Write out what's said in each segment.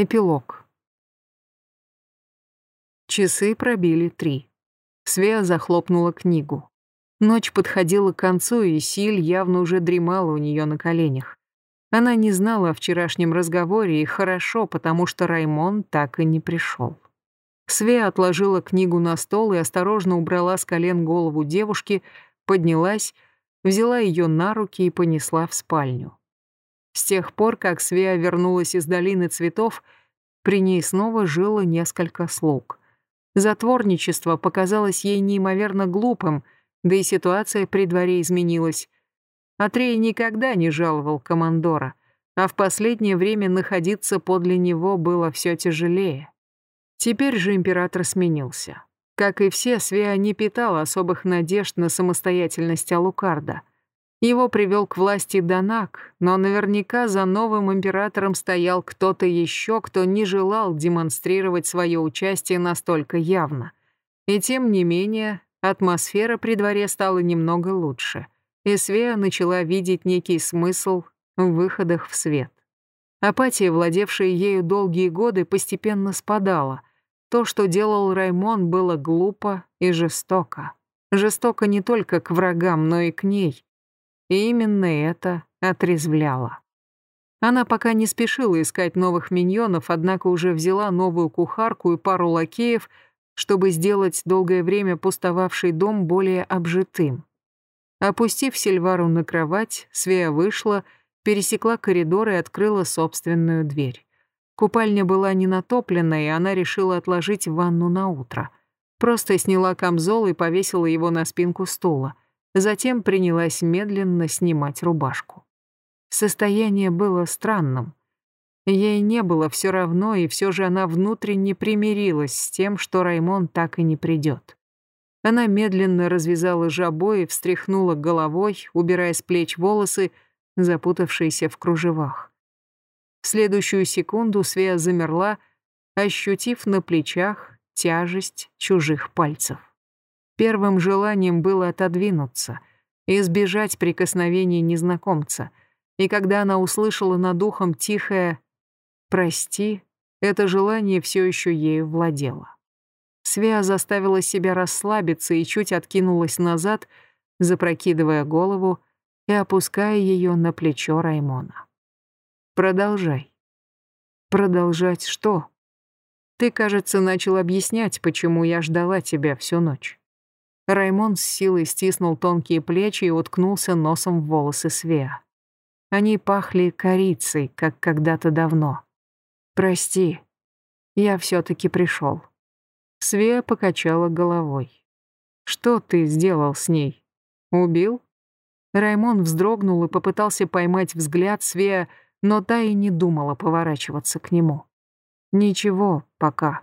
Эпилог. Часы пробили три. Свея захлопнула книгу. Ночь подходила к концу, и Силь явно уже дремала у нее на коленях. Она не знала о вчерашнем разговоре, и хорошо, потому что Раймон так и не пришел. Свея отложила книгу на стол и осторожно убрала с колен голову девушки, поднялась, взяла ее на руки и понесла в спальню. С тех пор, как Свея вернулась из долины цветов, при ней снова жило несколько слуг. Затворничество показалось ей неимоверно глупым, да и ситуация при дворе изменилась. Атрей никогда не жаловал командора, а в последнее время находиться подле него было все тяжелее. Теперь же император сменился. Как и все, Свея не питала особых надежд на самостоятельность Алукарда. Его привел к власти Данак, но наверняка за новым императором стоял кто-то еще, кто не желал демонстрировать свое участие настолько явно. И тем не менее, атмосфера при дворе стала немного лучше, и Свея начала видеть некий смысл в выходах в свет. Апатия, владевшая ею долгие годы, постепенно спадала. То, что делал Раймон, было глупо и жестоко. Жестоко не только к врагам, но и к ней, и именно это отрезвляло. Она пока не спешила искать новых миньонов, однако уже взяла новую кухарку и пару лакеев, чтобы сделать долгое время пустовавший дом более обжитым. Опустив Сильвару на кровать, Свея вышла, пересекла коридор и открыла собственную дверь. Купальня была не натоплена, и она решила отложить ванну на утро. Просто сняла камзол и повесила его на спинку стула — Затем принялась медленно снимать рубашку. Состояние было странным. Ей не было все равно, и все же она внутренне примирилась с тем, что Раймон так и не придет. Она медленно развязала жабо и встряхнула головой, убирая с плеч волосы, запутавшиеся в кружевах. В следующую секунду Свея замерла, ощутив на плечах тяжесть чужих пальцев. Первым желанием было отодвинуться, избежать прикосновений незнакомца. И когда она услышала над ухом тихое «прости», это желание все еще ею владело. Свя заставила себя расслабиться и чуть откинулась назад, запрокидывая голову и опуская ее на плечо Раймона. «Продолжай». «Продолжать что?» «Ты, кажется, начал объяснять, почему я ждала тебя всю ночь». Раймон с силой стиснул тонкие плечи и уткнулся носом в волосы Свеа. Они пахли корицей, как когда-то давно. «Прости, я все-таки пришел». Свеа покачала головой. «Что ты сделал с ней? Убил?» Раймон вздрогнул и попытался поймать взгляд Свеа, но та и не думала поворачиваться к нему. «Ничего, пока.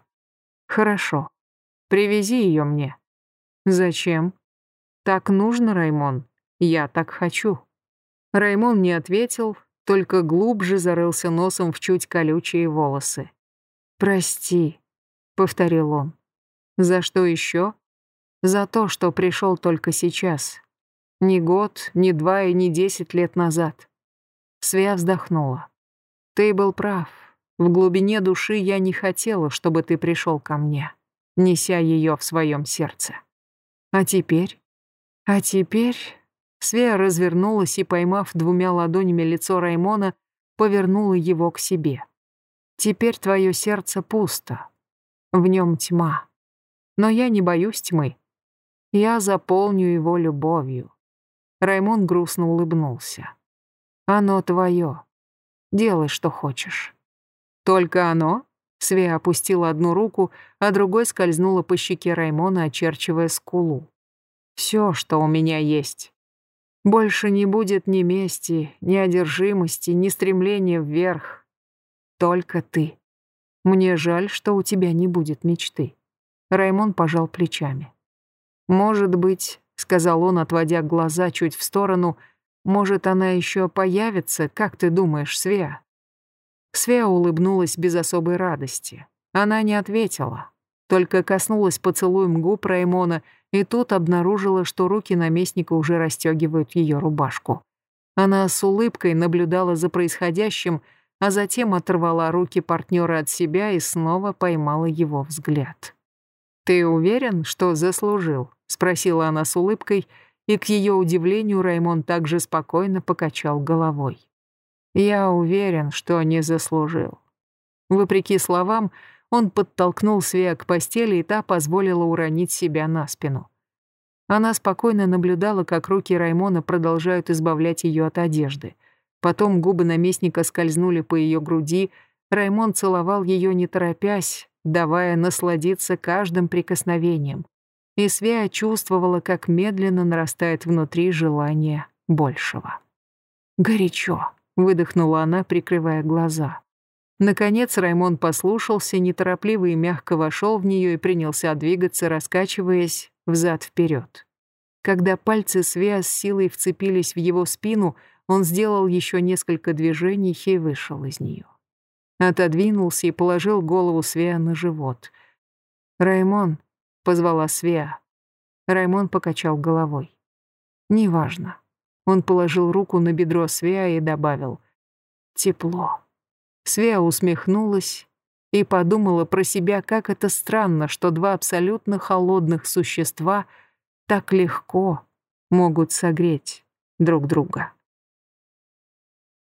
Хорошо. Привези ее мне». «Зачем?» «Так нужно, Раймон. Я так хочу». Раймон не ответил, только глубже зарылся носом в чуть колючие волосы. «Прости», — повторил он. «За что еще?» «За то, что пришел только сейчас. Ни год, ни два и ни десять лет назад». Свя вздохнула. «Ты был прав. В глубине души я не хотела, чтобы ты пришел ко мне, неся ее в своем сердце». А теперь? А теперь... Свея развернулась и, поймав двумя ладонями лицо Раймона, повернула его к себе. «Теперь твое сердце пусто. В нем тьма. Но я не боюсь тьмы. Я заполню его любовью». Раймон грустно улыбнулся. «Оно твое. Делай, что хочешь». «Только оно?» Свея опустила одну руку, а другой скользнула по щеке Раймона, очерчивая скулу. «Все, что у меня есть. Больше не будет ни мести, ни одержимости, ни стремления вверх. Только ты. Мне жаль, что у тебя не будет мечты». Раймон пожал плечами. «Может быть», — сказал он, отводя глаза чуть в сторону, «может, она еще появится, как ты думаешь, Свеа?» Свеа улыбнулась без особой радости. Она не ответила, только коснулась поцелуем губ Раймона и тут обнаружила, что руки наместника уже расстегивают ее рубашку. Она с улыбкой наблюдала за происходящим, а затем оторвала руки партнера от себя и снова поймала его взгляд. «Ты уверен, что заслужил?» — спросила она с улыбкой, и к ее удивлению Раймон также спокойно покачал головой. «Я уверен, что не заслужил». Вопреки словам, он подтолкнул Свея к постели, и та позволила уронить себя на спину. Она спокойно наблюдала, как руки Раймона продолжают избавлять ее от одежды. Потом губы наместника скользнули по ее груди, Раймон целовал ее не торопясь, давая насладиться каждым прикосновением. И Свея чувствовала, как медленно нарастает внутри желание большего. «Горячо», — выдохнула она, прикрывая глаза. Наконец Раймон послушался, неторопливо и мягко вошел в нее и принялся двигаться, раскачиваясь взад-вперед. Когда пальцы Свеа с силой вцепились в его спину, он сделал еще несколько движений и вышел из нее. Отодвинулся и положил голову Свеа на живот. «Раймон», — позвала Свеа. Раймон покачал головой. «Неважно». Он положил руку на бедро Свеа и добавил «Тепло». Свеа усмехнулась и подумала про себя, как это странно, что два абсолютно холодных существа так легко могут согреть друг друга.